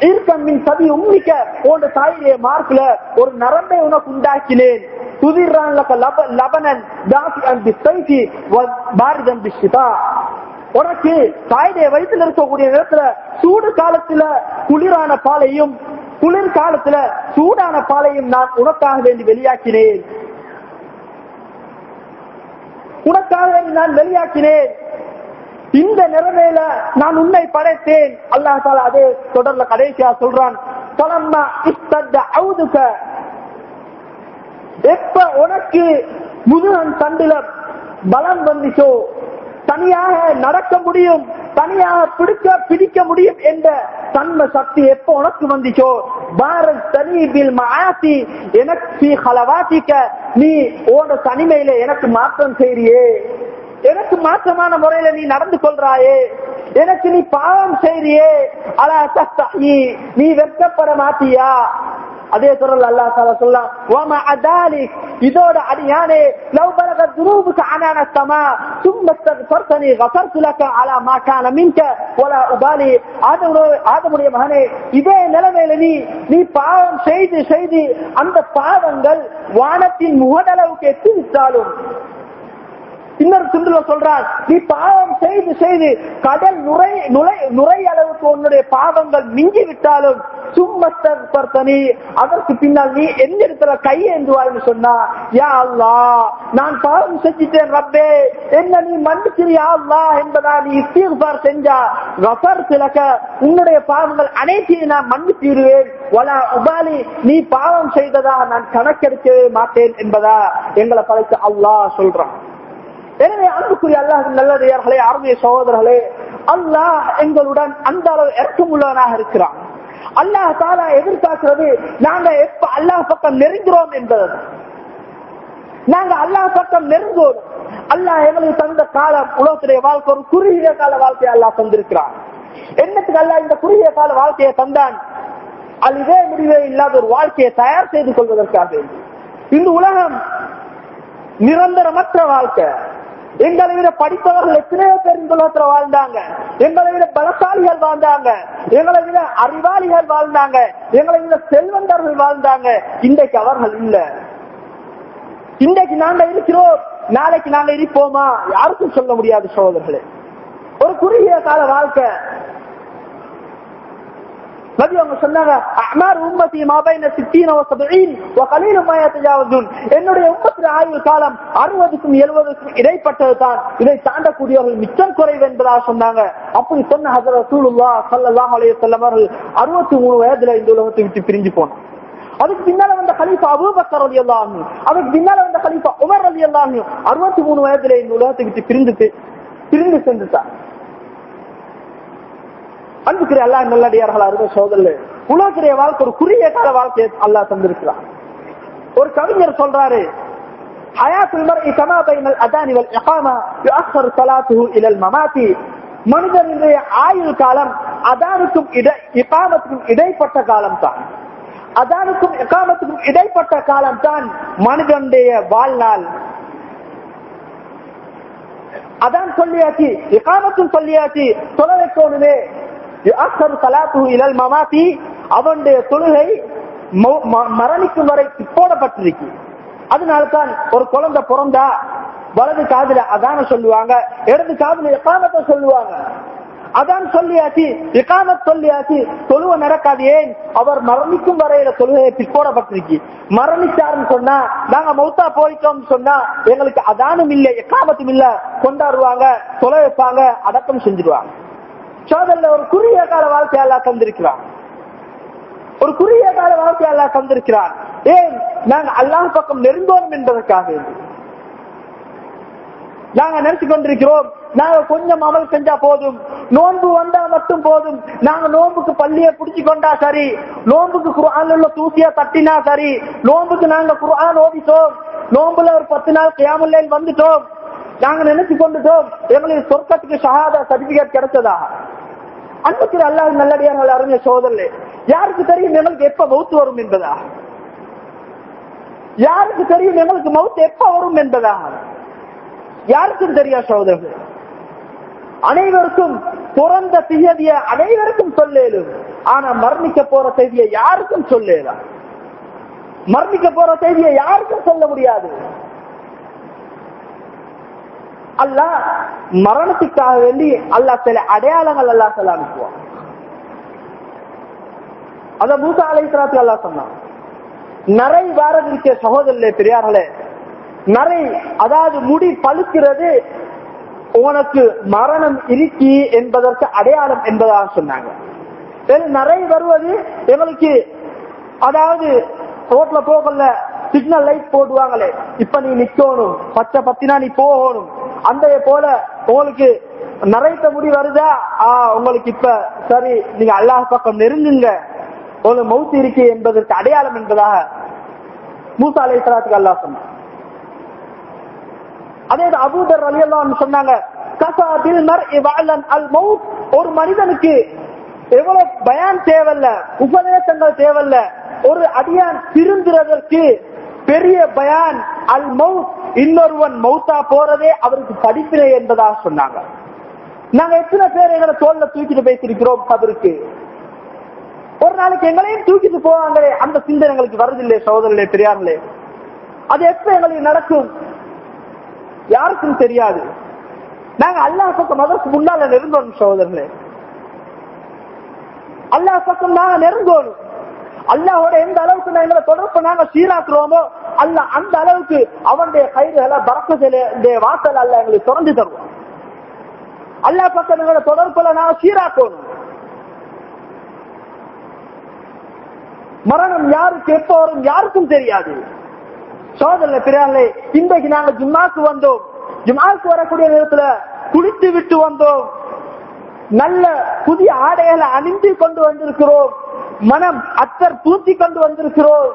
வஜஅல்துலக சதி உண்மிக்க உன் தாயிலே மார்க்ல ஒரு நரம்பை உனக்கு உண்டாக்கினேன். துதிர்றான் லபனன் தாசிஅன் பிஸ்ஸைஃபி வ பாரிதன் உனக்கு தாயுடைய வயிற்றில் இருக்கக்கூடிய நேரத்துல சூடு காலத்துல குளிரான பாலையும் குளிர் காலத்துல சூடான பாலையும் நான் உனக்காக வேண்டி வெளியாக்கினேன். உனக்காக வேண்டி நான் வெளியாக்கினேன். இந்த நிலைமையில நான் உன்னை படைத்தேன். அல்லாஹ் தாலா அதே தொடர்ல கடைசியா சொல்றான். எப்ப உனக்கு முதுகன் தண்டுல பலம் வந்துச்சோ தனியாக நடக்க முடியும் தனியாக பிடிக்க பிடிக்க முடியும் என்ற தன்மை சக்தி எப்ப உனக்கு வந்துச்சோ பாரத் தனிபில் மாசி எனக்கு நீ ஓட தனிமையில எனக்கு மாற்றம் செய்றியே. எனக்கு மாற்றமான முறையில நீ நடந்து கொள்றாயே. எனக்கு நீ பாவம் செய்றியே. அலா தஸ்தி நீ வெட்கப்பட மாட்டியா? அதே சொல்ல அல்லா சால சொல்லலாம் ஓமா அதாலி இதோட அடியானே லவ் பலக துரூபுக்கு அனானஸ்தமா தும்பஸ்தர் சொர்த்தனி கசர் துலக்க அலா மாக்கான மின்க ஒலா உபாலி. ஆதமுடைய ஆதமுடைய மகனே இதே நிலைமையில நீ நீ பாவம் செய்து செய்து அந்த பாவங்கள் வானத்தின் முகடளவுக்கு எத்தி விட்டாலும் இன்னொரு துண்டுல சொல்றான் நீ பாவம் செய்து செய்து கடல் நுரை நுழை நுரை அளவுக்கு உன்னுடைய பாவங்கள் மிஞ்சி விட்டாலும் சும்மஸ்தர்த்தனி அதற்கு பின்னால் நீ எந்த இடத்துல கையேந்துவாய்னு சொன்னா யா அல்லா நான் பாவம் செஞ்சிட்டேன் ரப்பே. என்ன நீ மன்னிச்சிரியா அல்லா என்பதா நீ இஸ்திஃபார் செஞ்சா ரஃபர் சிலக்க உன்னுடைய பாவங்கள் அனைத்தையும் நான் மன்னித்திடுவேன் வலா உபாலி நீ பாவம் செய்ததா நான் கணக்கெடுக்கவே மாட்டேன் என்பதா எங்களை படைத்த அல்லாஹ் சொல்றான். எனவே அன்புக்குரிய அல்லாஹ் நல்லதையர்களே அருமைய சகோதரர்களே அல்லாஹ் எங்களுடன் அந்த அளவு இறக்கமுள்ளவனாக இருக்கிறான். அல்லாஹ் தாலா எதிர்பார்க்கிறது நாங்க எப்ப அல்லாஹ் பக்கம் நெருங்குறோம் என்பது. நாங்க அல்லாஹ் பக்கம் நெருங்குவோம். அல்லாஹ் எங்களுக்கு தந்த காலம் உலகத்துடைய வாழ்க்கை ஒரு குறுகிய கால வாழ்க்கையை அல்லாஹ் தந்திருக்கிறான். என்னத்துக்கு அல்லாஹ் இந்த குறுகிய கால வாழ்க்கையை தந்தான்? அது இதே முடிவே இல்லாத ஒரு வாழ்க்கையை தயார் செய்து கொள்வதற்காக இந்த உலகம் நிரந்தரமற்ற வாழ்க்கை. எங்களை விட படித்தவர்கள் எத்தனையோ பேர் இந்த உலகத்துல வாழ்ந்தாங்க. எங்களை விட பலசாலிகள் வாழ்ந்தாங்க. எங்களை விட அறிவாளிகள் வாழ்ந்தாங்க. எங்களை விட செல்வந்தர்கள் வாழ்ந்தாங்க. இன்றைக்கு அவர்கள் இல்ல. இன்றைக்கு நாங்க இருக்கிறோம். நாளைக்கு நாங்க இருப்போமா? யாருக்கும் சொல்ல முடியாது சோதர்களே ஒரு குறுகிய கால வாழ்க்கை. நபி அவங்க சொன்னாங்க அஹ்மார் உம்மத்தி மாபைன சித்தீன வசபீன் வகலீல மா என்னுடைய உம்மத்தின் ஆயுள் காலம் அறுபதுக்கும் எழுபதுக்கும் இடைப்பட்டது தான் இதை தாண்டக்கூடியவர்கள் மிச்சம் குறைவு என்பதாக சொன்னாங்க அப்படி சொன்ன ஹசரத் ரசூலுல்லாஹ் ஸல்லல்லாஹு அலைஹி வஸல்லம் அவர்கள் 63 வயதுல இந்த உலகத்தை விட்டு பிரிஞ்சு போனாங்க அதுக்கு பின்னால வந்த கலீஃபா அபூபக்கர் ரலியல்லாஹு அன்ஹு அதுக்கு பின்னால வந்த கலீஃபா உமர் ரலியல்லாஹு அன்ஹு 63 வயதுல இந்த உலகத்தை விட்டு பிரிந்து பிரிந்து சென்றுட்டார் அன்புக்குரிய அல்லா நல்லடியார்களா இருக்கும் சோதரில் உலகக்குரிய வாழ்க்கை ஒரு குறுகிய கால வாழ்க்கையை அல்லா தந்திருக்கிறான் ஒரு கவிஞர் சொல்றாரு மனிதனுடைய ஆயுள் காலம் அதானுக்கும் இக்காமத்துக்கும் இடைப்பட்ட காலம் தான். அதானுக்கும் இடைப்பட்ட காலம் தான் மனிதனுடைய வாழ்நாள். அதான் சொல்லியாச்சு இக்காமத்தும் சொல்லியாச்சு சொல்ல வைக்கணுமே அவனுடைய தொழுகை மரணிக்கும் வரை போடப்பட்டிருக்கு அதனால்தான் ஒரு குழந்தை பிறந்தா வலது காதுல அதான சொல்லுவாங்க இடது காதுல எக்காமத்தை சொல்லுவாங்க. அதான் சொல்லியாச்சு இகாமத் சொல்லியாச்சு தொழுவ நடக்காது ஏன்? அவர் மரணிக்கும் வரையில தொழுகையை பிற்போடப்பட்டிருக்கு. மரணிச்சாருன்னு சொன்னா நாங்க மௌத்தா போயிட்டோம் சொன்னா எங்களுக்கு அதானும் இல்லை எக்காமத்தும் இல்ல கொண்டாடுவாங்க தொலை வைப்பாங்க அடக்கம் செஞ்சிருவாங்க. சோதரில் ஒரு குறுகிய கால வாழ்க்கை அல்லா தந்திருக்கிறான். ஒரு குறுகிய கால வாழ்க்கை அல்லா தந்திருக்கிறான். ஏன்? நாங்க அல்லாஹ் பக்கம் நெருங்கோம் என்பதற்காக நாங்க நினைச்சு கொண்டிருக்கிறோம் நாங்க கொஞ்சம் அமல் செஞ்சா போதும் நோன்பு வந்தா மட்டும் போதும் நாங்க நோன்புக்கு பள்ளிய புடிச்சு கொண்டா சரி நோன்புக்கு குரான் உள்ள தூசியா தட்டினா சரி நோன்புக்கு நாங்க குரான் ஓடிட்டோம் நோன்புல ஒரு பத்து நாள் கியாமுல்லையில் வந்துட்டோம் நாங்க நினைச்சு கொண்டுட்டோம் எங்களுக்கு சொர்க்கத்துக்கு ஷஹாதா சர்டிபிகேட் கிடைச்சதா? அன்புக்கு அல்லாஹ் நல்லடியார்கள் அறிஞர் சோதரில் யாருக்கு தெரியும் எங்களுக்கு எப்ப மவுத்து வரும் என்பதா? யாருக்கு தெரியும் எங்களுக்கு மவுத்து எப்ப வரும் என்பதா? யாருக்கும் தெரியா சோதரர்கள் அனைவருக்கும் பிறந்த தியதிய அனைவருக்கும் சொல்லேலும் ஆனா மரணிக்க போற செய்தியை யாருக்கும் சொல்லேதான் மரணிக்க போற செய்தியை யாருக்கும் சொல்ல முடியாது? அல்லா மரணத்துக்காக வேண்டி அல்லா சில அடையாளங்கள் அல்லா சில அனுப்புவான். அத மூசா அலைத்தராத்து அல்லா சொன்னான். நரை வாரம் இருக்க சகோதரர்களே பெரியார்களே நரை அதாவது முடி பழுக்கிறது உனக்கு மரணம் இருக்கி என்பதற்கு அடையாளம் என்பதாக சொன்னாங்க. நிறைய வருவது எங்களுக்கு அதாவது ரோட்ல போகல சிக்னல் லைட் போடுவாங்களே இப்ப நீ நிக்கணும் பச்சை பத்தினா நீ போகணும் அந்த போல உங்களுக்கு நிறைத்த முடி வருதா? ஆஹ் உங்களுக்கு இப்ப சரி நீங்க அல்லாஹ் பக்கம் நெருங்குங்க. உங்களுக்கு மவுத்து இருக்கு என்பதற்கு அடையாளம் என்பதாக மூசா அலை சலாத்துக்கு அல்லாஹ் சொன்னான். அதே அபூதர் அலி அல்லா சொன்னாங்க கசா மர் அல் மவுத். ஒரு மனிதனுக்கு எவ்வளவு பயான் தேவையில்ல உபதேசங்கள் தேவையில்ல ஒரு அடியான் திருந்துறதற்கு பெரிய பயான் அல் மவுத் இன்னொருவன் மௌத்தா போறதே அவருக்கு படிப்பினை என்பதாக சொன்னாங்க. நாங்க எத்தனை பேர் எங்களை தோல்ல தூக்கிட்டு பேசிருக்கிறோம் கபருக்கு? ஒரு நாளைக்கு எங்களையும் தூக்கிட்டு போவாங்களே அந்த சிந்தனை எங்களுக்கு வருதில்லை சகோதரர்களே பெரியார்களே. அது எப்ப எங்களுக்கு நடக்கும்? யாருக்கும் தெரியாது. நாங்க அல்லாஹ் பக்கம் அதற்கு முன்னால நெருங்கணும் சகோதரர்களே. அல்லாஹ் பக்கம் நாங்க நெருங்கணும். அல்லாஹோட எந்த அளவுக்கு நான் எங்களை தொடர்பு நாங்க சீராக்குறோமோ அல்ல அந்த அளவுக்கு அவனுடைய கைதுகளை பறக்க வாசல் அல்ல எங்களுக்கு திறந்து தருவோம் அல்லாஹ் பக்கம் எங்களோட தொடர்புல நாங்க சீராக்கணும். மரணம் யாருக்கு எப்போ வரும் யாருக்கும் தெரியாது. சோதனை பிறாங்களே இன்றைக்கு நாங்க ஜும்மாக்கு வந்தோம். ஜும்மாக்கு வரக்கூடிய நேரத்துல குளித்து விட்டு வந்தோம். நல்ல புதிய ஆடைகளை அணிந்து கொண்டு வந்திருக்கிறோம். மனம் அத்தர் தூத்தி கொண்டு வந்திருக்கிறோம்.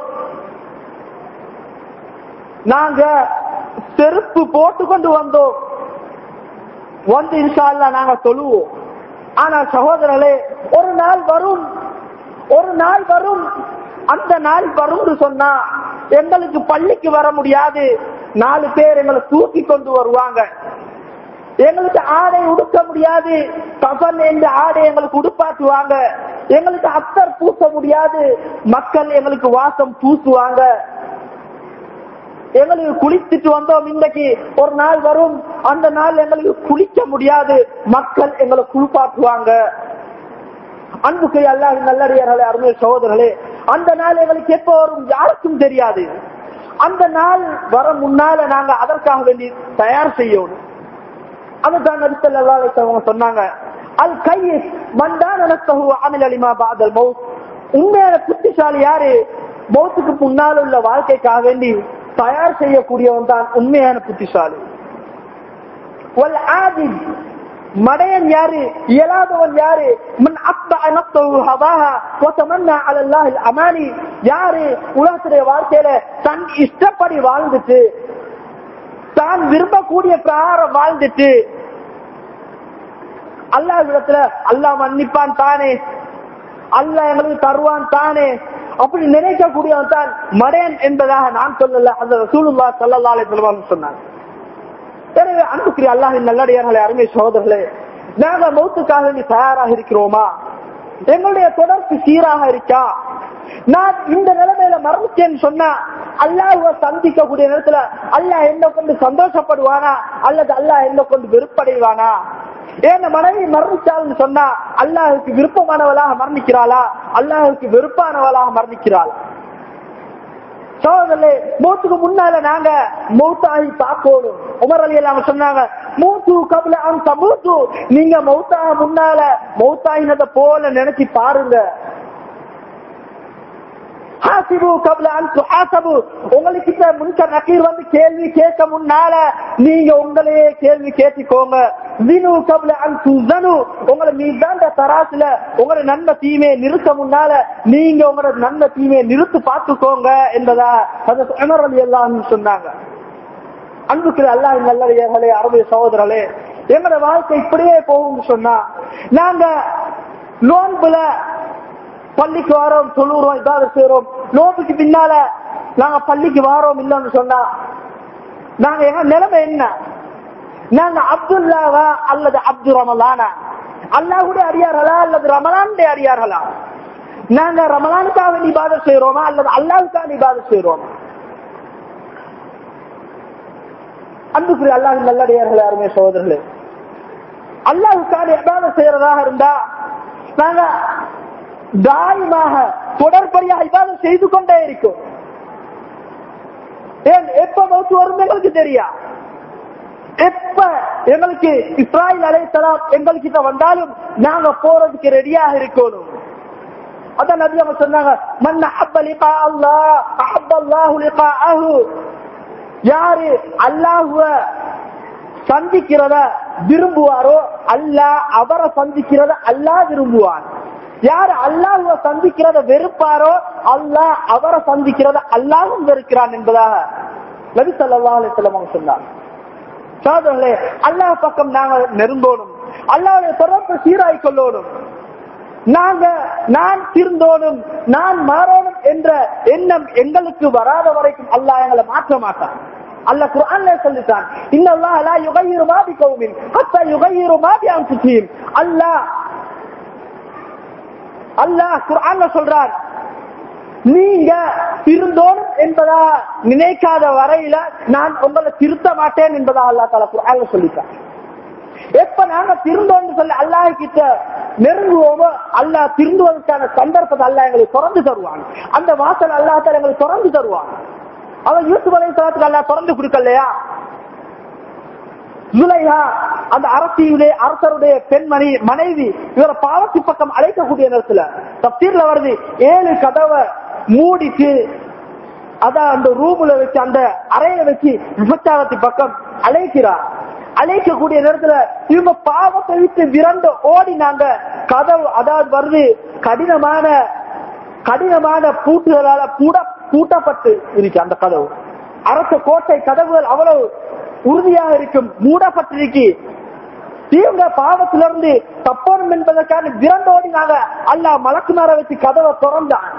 நாங்க செருப்பு போட்டு கொண்டு வந்தோம். வந்து இன்ஷால்லா நாங்க சொல்லுவோம் ஆனா சகோதரர்களே ஒரு நாள் வரும். ஒரு நாள் வரும். அந்த நாள் வரும்னு சொன்னா எங்களுக்கு பள்ளிக்கு வர முடியாது. நாலு பேர் எங்களை தூக்கி கொண்டு வருவாங்க. எங்களுக்கு ஆடை உடுக்க முடியாது. கபல் என்ற ஆடை எங்களுக்கு உடுப்பாட்டுவாங்க எங்களுக்கு அத்தர் பூச முடியாது. மக்கள் எங்களுக்கு வாசம் பூசுவாங்க. எங்களுக்கு குளித்துட்டு வந்தோம். இன்னைக்கு ஒரு நாள் வரும். அந்த நாள் எங்களுக்கு குளிக்க முடியாது. மக்கள் எங்களை குளிப்பாட்டுவாங்க அன்புக்கு அல்லாஹ் நல்லடியார்களே அருமை சகோதரர்களே அந்த நாள் எங்களுக்கு எப்ப வரும்? யாருக்கும் தெரியாது. அந்த நாள் வர முன்னால நாங்க அதற்காக வேண்டி தயார் செய்யணும். அதுதான் நபித்தல்லாங்க சொன்னாங்க. அல் கையிஸ் மண்டான நனத்தஹு அமில் அலிமா பாதல் மவுத் உண்மையான புத்திசாலி யாரு? மௌத்துக்கு முன்னால் உள்ள வாழ்க்கைக்காக வேண்டி தயார் செய்யக்கூடியவன் தான் உண்மையான புத்திசாலி. வல் ஆதில் மடையன் யாரு? இயலாதவன் யாரு? மன் அப்தா நப்தஹு ஹவாஹா அலல்லாஹ் அமானி. யாரு? உலகத்துடைய வாழ்க்கையில தன் இஷ்டப்படி வாழ்ந்துட்டு தான் விரும்பக்கூடிய பிரகாரம் வாழ்ந்துட்டு அல்லாஹ் விடத்துல அல்லாஹ் மன்னிப்பான் தானே அல்லாஹ் எங்களுக்கு தருவான் தானே அப்படி நினைக்கக்கூடியவன் தான் மடையன் என்பதாக நான் சொல்லல. அந்த ரசூலுல்லா சல்லல்லா அலைஹி சொன்னாங்க எனவே அன்புக்குரிய அல்லாஹின் நல்லடியார்களே அருமை சோதர்களே நாங்கள் மௌத்துக்காக தயாராக இருக்கிறோமா? எங்களுடைய தொடர்பு சீராக இருக்கா? நான் இந்த நிலைமையில மறந்துட்டேன்னு சொன்னா அல்லாஹுவ சந்திக்கக்கூடிய நேரத்துல அல்லாஹ் என்ன கொண்டு சந்தோஷப்படுவானா? அல்லது அல்லாஹ் என்ன கொண்டு வெறுப்படைவானா? ஏன் மனைவி மரணிச்சாள்னு சொன்னா அல்லாஹுக்கு விருப்பமானவளாக மரணிக்கிறாளா? அல்லாஹுக்கு வெறுப்பானவளாக மரணிக்கிறாள். சோதரே மூத்துக்கு முன்னால நாங்க மௌத்தாகி பார்க்கணும். உமர் அலி எல்லாம் சொன்னாங்க மூத்து கபல அந்த மூத்து நீங்க மௌத்தாக முன்னால மௌத்தாயினத போல நினைச்சு பாருங்க. ஹாசிபு கபல அன்சு உங்களுக்கு நக்கீர் வந்து கேள்வி கேட்க முன்னால நீங்க உங்களையே கேள்வி கேட்டுக்கோங்க வினு கபல அன்சு ஜனு உங்களை மீதாண்ட தராசுல உங்களை நன்மை தீமையை நிறுத்த முன்னால நீங்க உங்களோட நன்மை தீமையை நிறுத்து பார்த்துக்கோங்க என்பதா அது எல்லாம் சொன்னாங்க அன்புக்கு அல்லா நல்லே அரபிய சகோதரர்களே எங்களோட வாழ்க்கை இப்படியே போகும் சொன்னா நாங்க நோன்புல பள்ளிக்கு வாரோம் தொழுறோம் இதாவது செய்யறோம் நோம்புக்கு பின்னால நாங்க பள்ளிக்கு வாரோம் இல்லைன்னு சொன்னா நாங்க எங்க நிலைமை என்ன? நாங்க அப்துல்லாவா அல்லது அப்து ரமலானா? அல்லாஹுடைய அறியார்களா அல்லது ரமலானுடைய அறியார்களா? நாங்க ரமலானுக்காக நிபாதம் செய்யறோமா அல்லது அல்லாஹுக்காக நிபாதம் செய்யறோமா அன்புக்குரிய அல்லாஹ் நல்லடியார்கள் யாருமே சகோதரர்களே அல்லாஹுக்காக எதாவது செய்யறதாக இருந்தா நாங்க தாயமாக தொடர்படியாக இவ்வாறு செய்து கொண்டே இருக்கும். ஏன் எப்ப மௌத்து வரும் எங்களுக்கு தெரியா? எப்ப எங்களுக்கு இஸ்ராயல் அலைத்தலாம் எங்களுக்கு வந்தாலும் நாங்க போறதுக்கு ரெடியாக இருக்கணும். அதான் நபி அவங்க சொன்னாங்க மன்ன அஹப்ப லிகா அல்லாஹ் அஹப்ப அல்லாஹு யாரு அல்லாஹுவ சந்திக்கிறத விரும்புவாரோ அல்லாஹ் அவரை சந்திக்கிறத அல்லாஹ் விரும்புவார் யார் அல்லாஹுவ சந்திக்கிறத வெறுப்பாரோ அல்லாஹ் அவரை சந்திக்கிறத அல்லாஹும் வெறுக்கிறான் என்பதாக நபி ஸல்லல்லாஹு அலைஹி வஸல்லம் அவங்க சொன்னார் சோதரர்களே அல்லாஹ் பக்கம் நாங்க நெருங்கோணும் அல்லாஹ்வுடைய தொடர்பு சீராய் கொள்ளோணும் நாங்க நான் திருந்தோனும் நான் மாறோனும் என்ற எண்ணம் எங்களுக்கு வராத வரைக்கும் அல்லாஹ் எங்களை மாற்ற மாட்டான். அல்ல குர்ஆன்ல சொல்லிட்டான் இன்னல்லாஹ் லா யுகையிரு மா பிகௌமின் ஹத்தா யுகையிரு மா பிஅன்ஃபுசிஹிம் அல்லாஹ் அல்லாஹ் குரான் சொல்றான் நீங்க திருந்தோம் என்பதா நினைக்காத வரையில நான் உங்களை திருத்த மாட்டேன் என்பதா அல்லா தாலா குரான் சொல்லிட்டான் எப்ப நாங்க திருந்தோம்னு சொல்லி அல்லாஹ் கிட்ட நெருங்குவோமோ அல்லாஹ் திருந்துவதற்கான சந்தர்ப்பத்தை அல்லா எங்களுக்கு திறந்து தருவான் அந்த வாசல் அல்லாஹ் தாலா எங்களுக்கு திறந்து தருவான் அவன் யூசுப் அலைஹிஸ்ஸலாத்துக்கு அல்லாஹ் திறந்து கொடுக்கலையா? ஜுலைஹா அந்த அரசியுடைய அரசருடைய பெண்மணி மனைவி இவரை பாவத்து பக்கம் அழைக்கக்கூடிய நேரத்துல தப்தீர்ல வருது. ஏழு கதவை மூடிட்டு அதான் அந்த ரூம்ல வச்சு அந்த அறையில வச்சு விபச்சாரத்தை பக்கம் அழைக்கிறார் அழைக்கக்கூடிய நேரத்துல இவங்க பாவத்தை விட்டு விரண்டு ஓடினாங்க. கதவு அதாவது வருது கடினமான கடினமான பூட்டுகளால பூட பூட்டப்பட்டு இருக்கு அந்த கதவு. அரச கோட்டை கதவுகள் அவ்வளவு உறுதியாக இருக்கும். மூடப்பட்டிருக்கு. தீவிர பாவத்திலிருந்து தப்போனும் என்பதற்கான விரண்டோடினாங்க அல்லாஹ் மேல வச்சு கதவை திறந்தான்.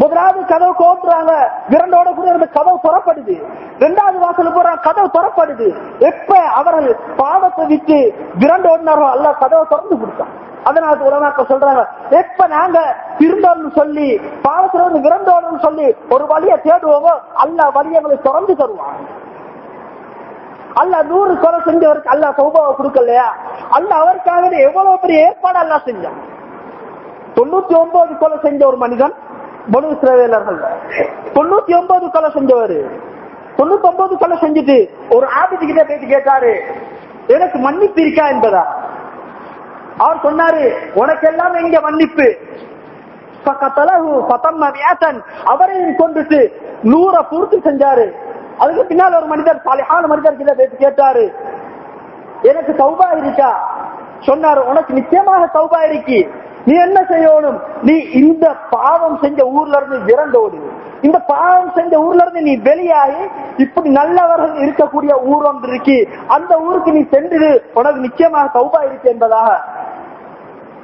முதலாவது கதவு கோட்டுறாங்க விரண்டோட கூட இருந்த கதவு துறப்படுது. இரண்டாவது வாசல் போறாங்க கதவு துறப்படுது. எப்ப அவர்கள் பாவத்தை விட்டு விரண்டோடினாரோ அல்ல கதவை திறந்து கொடுத்தான். அதனால உலமாக்க சொல்றாங்க எப்ப நாங்க திருந்தோம்னு சொல்லி பாவத்துல இருந்து விரண்டோடணும்னு சொல்லி ஒரு வழியை தேடுவோமோ அல்ல வழி எங்களை திறந்து தருவான். அல்ல நூறு கொலை செஞ்சவருக்கு அல்ல சௌபாவை கொடுக்கலையா? அல்ல அவருக்காக எவ்வளவு பெரிய ஏற்பாடு அல்ல செஞ்சான்? தொண்ணூத்தி ஒன்பது கொலை செஞ்ச ஒரு மனிதன் பனு சிறவேலர்கள் தொண்ணூத்தி ஒன்பது கொலை செஞ்சவர். தொண்ணூத்தி ஒன்பது கொலை செஞ்சுட்டு ஒரு ஆபத்து கிட்ட போயிட்டு கேட்டாரு எனக்கு மன்னிப்பு இருக்கா என்பதா? அவர் சொன்னாரு உனக்கு எல்லாம் எங்க மன்னிப்பு. பக்கத்தலகு பத்தம்ம வியாசன் அவரையும் கொண்டுட்டு நூற பூர்த்தி செஞ்சாரு. அதுக்கு பின்னால் ஒரு மனிதர் சாலிஹான மனிதர் கிட்ட பேசி கேட்டாரு. எனக்கு சௌபா இருக்கா? சொன்னாரு உனக்கு நிச்சயமாக சௌபா இருக்கு. நீ என்ன செய்யணும்? நீ இந்த பாவம் செஞ்ச ஊர்ல இருந்து விரண்டோடு. இந்த பாவம் செஞ்ச ஊர்ல இருந்து நீ வெளியாகி இப்படி நல்லவர்கள் இருக்கக்கூடிய ஊர் ஒன்று இருக்கு. அந்த ஊருக்கு நீ சென்று உனக்கு நிச்சயமாக சௌபா இருக்கு என்பதாக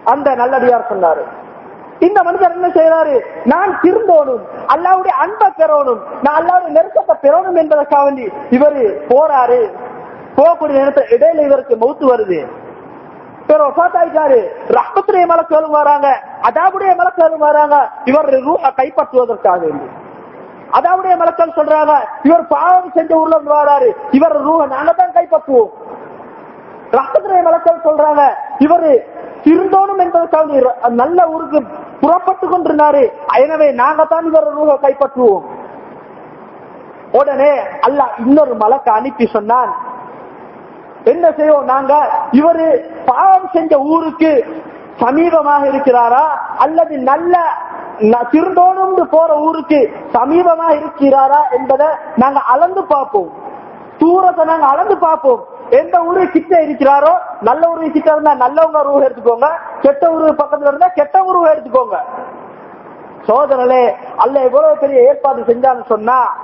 அந்த நல்லடியார் சொன்னாரு. இந்த மனுஷன் என்ன செய்யறாரு நான் திரும்பணும் அல்லாவுடைய அன்பை பெறணும் நான் அல்லாவுடைய நெருக்கத்தை பெறணும் என்பதற்காக வேண்டி இவரு போறாரு. போகக்கூடிய நேரத்தில் இடையில இவருக்கு மௌத்து வருது. இவர் ஒசாத்தாயிட்டாரு ரஹத்துடைய மலக்களும் வராங்க அதாவுடைய மலக்களும் வராங்க இவர் ரூஹ கைப்பற்றுவதற்காக வேண்டி. அதாவுடைய மலக்கள் சொல்றாங்க இவர் பாவம் செஞ்ச ஊர்ல வராரு. இவர் ரூஹ நாங்க தான் கைப்பற்றுவோம். ரத்தத்துறை மலக்கள் சொல்றாங்க. இவரு திருந்தோணும் என்பதற்காக நல்ல ஊருக்கு புறப்பட்டு கொண்டிருந்தாரு. எனவே நாங்க தான் இவர் ரூஹ கைப்பற்றுவோம். உடனே அல்ல இன்னொரு மலக்க அனுப்பி சொன்னான். என்ன செய்வோம் நாங்க? இவரு பாவம் செஞ்ச ஊருக்கு சமீபமாக இருக்கிறாரா? அல்லது நல்ல திருந்தோணும் போற ஊருக்கு சமீபமாக இருக்கிறாரா என்பதை நாங்க அளந்து பார்ப்போம். தூரத்தை நாங்க அளந்து பார்ப்போம். எந்த ஊரு கிட்ட இருக்கிறாரோ நல்ல உருவ கிட்ட இருந்தா நல்லவங்க உருவம் எடுத்துக்கோங்க. கெட்ட உருவ பக்கத்துல இருந்தா கெட்ட உருவம் எடுத்துக்கோங்க. சோதரலே அல்ல எவ்வளவு பெரிய ஏற்பாடு செஞ்சான்னு சொன்னா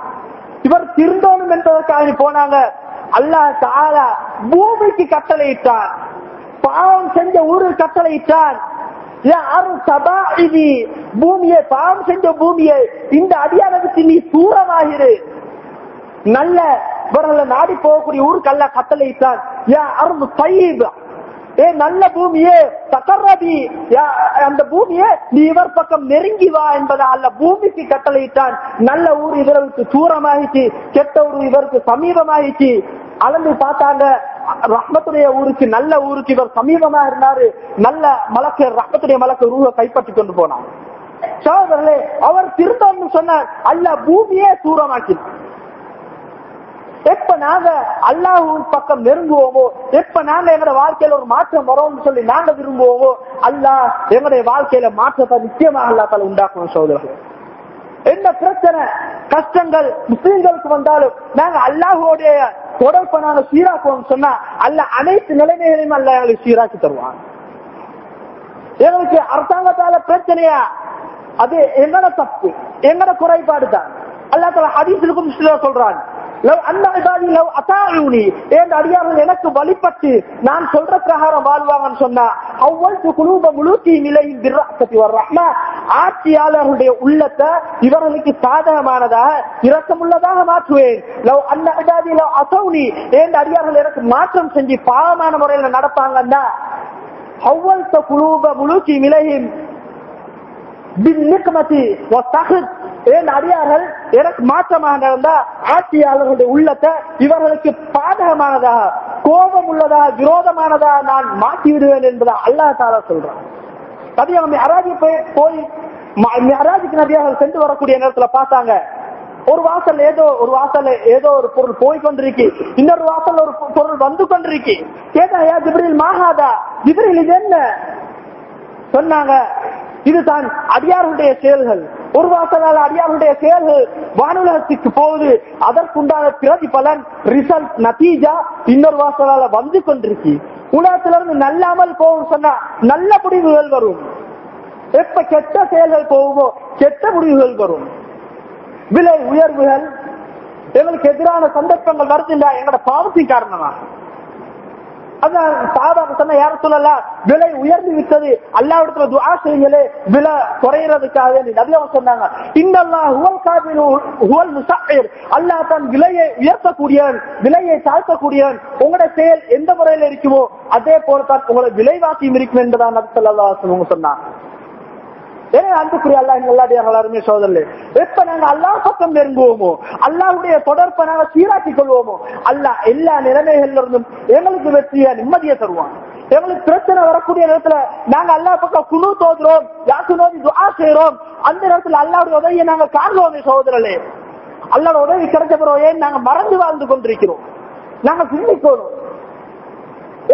இவர் திருந்தோணும் என்பதற்காக போனாங்க. அல்லா தாலா பூமிக்கு கட்டளையிட்டார். பாவம் செஞ்ச ஊரு கட்டளையிட்டார். யாரும் பூமியை பாவம் செஞ்ச பூமியை இந்த அடியாரத்துக்கு நீ தூரமாகிரு. நல்ல இவர்களை நாடி போகக்கூடிய ஊருக்கு அல்ல கட்டளையிட்டான் அரும்பு தையீப். ஏ நல்ல பூமியே தகரதி. அந்த பூமியே நீ இவர் பக்கம் நெருங்கி வா என்பதா அல்ல பூமிக்கு கட்டளையிட்டான் நல்ல ஊர் இவர்களுக்கு தூரமாகிச்சு கெட்ட ஊர் இவருக்கு சமீபமாகிச்சு அளந்து பார்த்தாங்க ரஹ்மத்துடைய ஊருக்கு நல்ல ஊருக்கு இவர் சமீபமா இருந்தாரு. நல்ல மலக்கு ரஹ்மத்துடைய மலக்கு ரூஹ கைப்பற்றி கொண்டு போனான். சோதரே அவர் திருத்தம்னு சொன்னார் அல்ல பூமியே தூரமாக்கினார். எப்ப நாங்க அல்லாஹூர் பக்கம் நெருங்குவோமோ எப்ப நாங்க எங்களோட வாழ்க்கையில ஒரு மாற்றம் வரோம்னு சொல்லி நாங்க விரும்புவோமோ அல்லாஹ் எங்களுடைய வாழ்க்கையில மாற்றத்தை நிச்சயமாக அல்லா உண்டாக்கணும் சோதரர்கள் என்ன பிரச்சனை? கஷ்டங்கள் முஸ்லீம்களுக்கு வந்தாலும் நாங்க அல்லாஹுடைய தொடர்பை நாங்க சீராக்குவோம் சொன்னா அல்ல அனைத்து நிலைமைகளையும் அல்ல எங்களுக்கு சீராக்கி தருவாங்க எங்களுக்கு அரசாங்கத்தால பிரச்சனையா? அது எங்கட தப்பு எங்கட குறைபாடு தான் அல்லா தலா ஹதீஸிலுக்கும் அடியார்கள் எனக்கு வழிபட்டு நான் சொல்ற பிரகாரம் வாழ்வாங்கன்னு சொன்னா குழுப முழுக்கி நிலையில் ஆட்சியாளர்களுடைய உள்ளத்தை இவர்களுக்கு சாதகமானதாக இரக்கமுள்ளதாக மாற்றுவேன். லவ் அன்னி லவ் அசௌனி ஏன் அடியார்கள் எனக்கு மாற்றம் செஞ்சு பாவமான முறையில் நடப்பாங்கன்னா அவ்வளத்த குழுப முழுக்கி நிலையின் எனக்கு மாற்றமாக நடந்தால் ஆட்சியாளர்களுடைய உள்ளத்தை இவர்களுக்கு பாதகமானதா கோபம் உள்ளதா விரோதமானதா நான் மாற்றி விடுவேன் என்பதா அல்லாஹ் தாரா சொல்றான். அதே அவங்க மிஹராஜி போய் போய் ம- சென்று வரக்கூடிய நேரத்துல பார்த்தாங்க. ஒரு வாசல் ஏதோ ஒரு வாசல் ஏதோ ஒரு பொருள் போய் கொண்டிருக்கு இன்னொரு வாசல் ஒரு பொ- பொருள் வந்து கொண்டிருக்கு. கேட்டா ஐயா ஜிப்ரீல் மாகாதா? ஜிப்ரீல் இது என்ன? சொன்னாங்க. இதுதான் அடியாருடைய செயல்கள். ஒரு வாசலால் அடியாருடைய செயல்கள் வானுலகத்துக்கு போகுது. அதற்குண்டான பிரதிபலன் ரிசல்ட் நத்தீஜா இன்னொரு வாசலால வந்து கொண்டிருக்கு. உலகத்துல இருந்து நல்லாமல் போகும் சொன்னா நல்ல முடிவுகள் வரும். எப்ப கெட்ட செயல்கள் போகுமோ கெட்ட முடிவுகள் வரும். விலை உயர்வுகள் எங்களுக்கு எதிரான சந்தர்ப்பங்கள் வருது இல்லையா எங்களோட பாவத்தின் காரணமா. அதான் சாதாரண சொன்ன யார சொல்லலாம் விலை உயர்ந்து விட்டது. அல்லாவிடத்துல துவா செய்யலே விலை குறையறதுக்காக நபி அவங்க சொன்னாங்க இன்னல்லா ஹுவல் காபிலு ஹுவல் முஸஅர் அல்லாஹ் தான் விலையை உயர்த்தக்கூடியவன் விலையை தாழ்த்தக்கூடியவன். உங்களோட செயல் எந்த முறையில இருக்குமோ அதே போல தான் உங்களோட விலைவாசியும் இருக்கும் என்பதான் நபி ஸல்லல்லாஹு சொன்னாங்க. ஏன் அன்புக்குரிய அல்லாஹ் எல்லாடியார்கள் அருமை சோதரில் எப்ப நாங்க அல்லாஹ் பக்கம் நெருங்குவோமோ அல்லாஹ்வுடைய தொடர்பை நாங்க சீராக்கிக் கொள்வோமோ அல்லாஹ் எல்லா நிலைமைகள்ல இருந்தும் எங்களுக்கு வெற்றிய நிம்மதியை தருவான். எங்களுக்கு பிரச்சனை வரக்கூடிய நேரத்துல நாங்க அல்லாஹ் பக்கம் குழு தோதுறோம் யாக்கு நோதி துஆ செய்யறோம் அந்த நேரத்துல அல்லாவுடைய உதவியை நாங்க காண்போமே சோதரலே அல்லாட உதவி கிடைச்ச பிறகு ஏன் நாங்க மறந்து வாழ்ந்து கொண்டிருக்கிறோம்? நாங்க சிந்திக்கணும்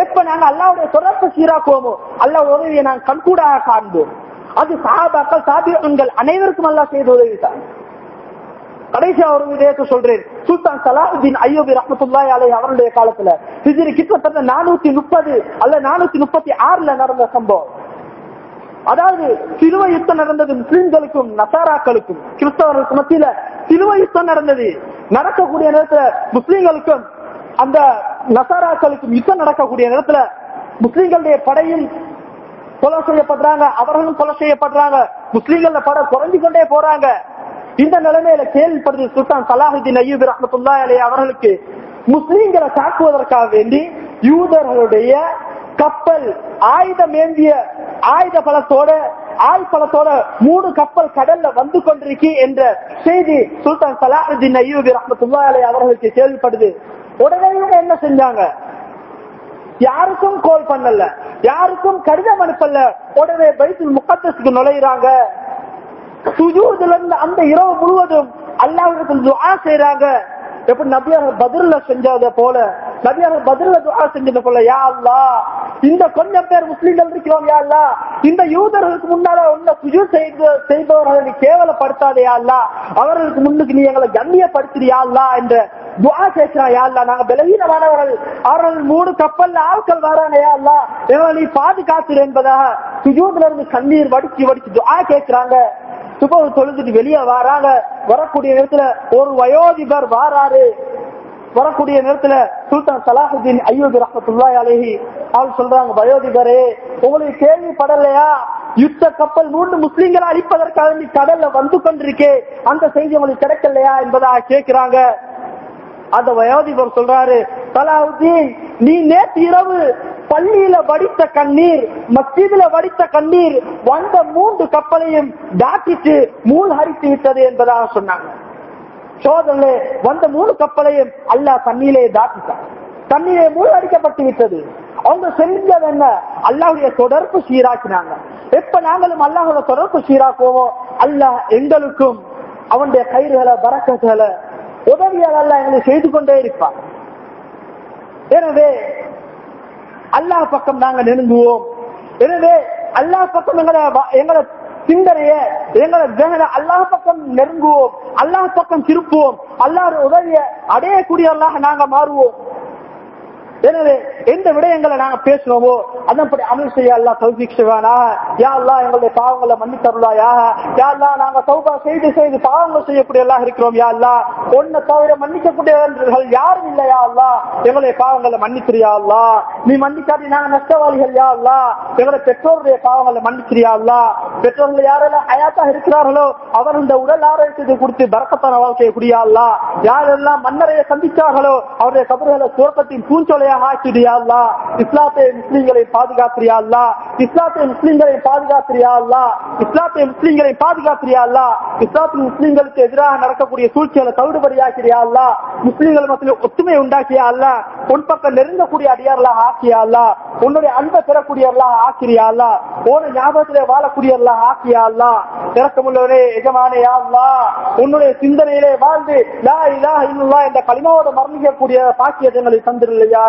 எப்ப நாங்க அல்லாவுடைய தொடர்பு சீராக்குவோமோ அல்லாஹ் உதவியை நாங்க கண்கூடாக காண்போம். அது சஹாபாக்கள் சாபியங்கள் அனைவருக்கும் அல்லா செய்து உதவிதான். கடைசியா ஒரு விடயத்தை சொல்றேன். சுல்தான் சலாஹுதீன் ஐயோபி ரஹமத்துல்லாய் அலை அவருடைய காலத்துல ஹிஜிரி கிட்டத்தட்ட நானூத்தி முப்பது அல்ல நானூத்தி முப்பத்தி ஆறுல நடந்த சம்பவம். அதாவது சிலுவ யுத்தம் நடந்தது முஸ்லிம்களுக்கும் நசாராக்களுக்கும் கிறிஸ்தவர்களுக்கு மத்தியில சிலுவ யுத்தம் நடந்தது. நடக்கக்கூடிய நேரத்துல முஸ்லிம்களுக்கும் அந்த நசாராக்களுக்கும் யுத்தம் நடக்கக்கூடிய நேரத்துல முஸ்லிம்களுடைய படையும் கொலை செய்யப்படுறாங்க அவர்களும் கொலை செய்யப்படுறாங்க. முஸ்லீம்கள் பட குறைஞ்சு கொண்டே போறாங்க. இந்த நிலைமையில கேள்விப்படுது சுல்தான் சலாஹுதீன் அய்யூப் ரஹமத்துல்லா அலி அவர்களுக்கு முஸ்லீம்களை தாக்குவதற்காக வேண்டி யூதர்களுடைய கப்பல் ஆயுதம் ஏந்திய ஆயுத பலத்தோட ஆள் பலத்தோட மூணு கப்பல் கடல்ல வந்து கொண்டிருக்கு என்ற செய்தி சுல்தான் சலாஹுதீன் அய்யூபி ரஹமத்துல்லா அலி அவர்களுக்கு கேள்விப்படுது. உடனே என்ன செஞ்சாங்க? யாருக்கும் கோல் பண்ணல. யாருக்கும் கடிதம் அனுப்பல. உடனே பைத்தில் முகத்தஸுக்கு நுழையிறாங்க. சுஜூதுல இருந்து அந்த இரவு முழுவதும் அல்லாவிடத்தில் துவா செய்யறாங்க எப்படி நபியார்கள் பதில செஞ்சத போல. நபியார்கள் பதில துவா செஞ்சது போல யா அல்லா இந்த கொஞ்சம் பேர் முஸ்லீம்கள் இருக்கிறோம் யா அல்லா இந்த யூதர்களுக்கு முன்னால உன்னை சுஜு செய்து செய்பவர்களை நீ கேவலப்படுத்தாதே யா அல்லா அவர்களுக்கு முன்னுக்கு நீ எங்களை கண்ணியப்படுத்துறியா அல்லா என்ற துவா கேட்கிறான் யா அல்லாஹ் நாங்க பலவீனமானவர்கள் அவர்கள் மூணு கப்பல்ல ஆட்கள் வராங்க யா அல்லாஹ். எங்களை நீ பாதுகாத்துரு என்பதாக சுஜூதுல இருந்து கண்ணீர் வடிச்சு வடிச்சு துவா கேட்கிறாங்க. சுப தொழுதுட்டு வெளியே வராங்க. வரக்கூடிய நேரத்துல ஒரு வயோதிபர் வாராரு. வரக்கூடிய நேரத்துல சுல்தான் சலாஹுதீன் ஐயூப் ரஹமத்துல்லாஹி அலைஹி அவர் சொல்றாங்க வயோதிபரே உங்களுக்கு கேள்விப்படலையா? யுத்த கப்பல் மூன்று முஸ்லீம்களை அழிப்பதற்காக நீ கடல்ல வந்து கொண்டிருக்கே. அந்த செய்தி உங்களுக்கு கிடைக்கலையா? என்பதாக கேட்கிறாங்க. அந்த வயோதிபர் சொல்றாரு சலாஹுதீன் நீ நேற்று இரவு பள்ளியில வடித்த கண்ணீர் மஸ்ஜிதுல வடித்த கண்ணீர் வந்த மூன்று கப்பலையும் தாக்கிட்டு மூல் ஹரித்து விட்டது என்பதாக சொன்னாங்க. சோதனை வந்த மூணு கப்பலையும் அல்லாஹ் தண்ணீரே தாக்கிட்டான். தண்ணீரே மூழ்கடிக்கப்பட்டு விட்டது. அவங்க செஞ்சது என்ன? அல்லாவுடைய தொடர்பு சீராக்கினாங்க. எப்ப நாங்களும் அல்லாஹோட தொடர்பு சீராக்குவோமோ அல்லாஹ் எங்களுக்கும் அவனுடைய கயிறுகளை பறக்கங்களை உதவியால் அல்லாஹ் எங்களை செய்து கொண்டே இருப்பார். எனவே அல்லாஹ் பக்கம் நாங்க நெருங்குவோம். எனவே அல்லாஹ் பக்கம் எங்களை எங்களை சிந்தனைய எங்களை அல்லாஹ் பக்கம் நெருங்குவோம். அல்லாஹ் பக்கம் திருப்புவோம். அல்லாஹ் உதவிய அடையக்கூடிய அல்லாஹ் நாங்க மாறுவோம். எனவே எந்த விடயங்களை நாங்க பேசுவோமோ அதன்படி அமல் செய்ய அல்லா தௌபிக் செய்வானா? யா அல்லா எங்களுடைய பாவங்களை மன்னித்தருளாயா யா அல்லா நாங்க சௌபா செய்து செய்து பாவங்கள் செய்யக்கூடிய எல்லாம் இருக்கிறோம் யா அல்லா. ஒன்ன தவிர மன்னிக்கக்கூடியவர்கள் யாரும் இல்லையா அல்லா. எங்களுடைய பாவங்களை மன்னிக்கிறியா அல்லா. நீ மன்னிக்காட்டி நாங்க நஷ்டவாளிகள் யா அல்லா. எங்களுடைய பெற்றோருடைய பாவங்களை மன்னிக்கிறியா அல்லா. பெற்றோர்கள் யாரெல்லாம் அயாத்தாக இருக்கிறார்களோ அவர் இந்த உடல் ஆரோக்கியத்தை கொடுத்து பரக்கத்தான வாழ்க்கையை குடியா அல்லா. யாரெல்லாம் மன்னரையை சந்தித்தார்களோ அவருடைய கபர்களை சுரக்கத்தின் பூஞ்சொலை பாதையாக ஆக்கிடியா அல்லா. இஸ்லாத்தை முஸ்லீம்களை பாதுகாத்திரியா அல்லா. இஸ்லாத்தை முஸ்லீம்களை பாதுகாத்திரியா அல்லா. இஸ்லாத்தை முஸ்லீம்களை பாதுகாத்திரியா அல்லா. இஸ்லாத்தின் முஸ்லீம்களுக்கு எதிராக நடக்கக்கூடிய சூழ்ச்சிகளை தவிடுபடியாக்கிறியா அல்லா. முஸ்லீம்கள் மத்தியில் ஒத்துமை உண்டாக்கியா அல்லா. உன் பக்கம் நெருங்கக்கூடிய அடியார்களாக ஆக்கியா அல்லா. உன்னுடைய அன்பை பெறக்கூடியவர்களாக ஆக்கிறியா அல்லா. போன ஞாபகத்திலே வாழக்கூடியவர்களாக ஆக்கியா அல்லா. திறக்கமுள்ளவரே எஜமானே அல்லா. உன்னுடைய சிந்தனையிலே வாழ்ந்து லா இலாஹ இல்லல்லாஹ் என்ற கலிமாவோட மரணிக்கக்கூடிய பாக்கியங்களை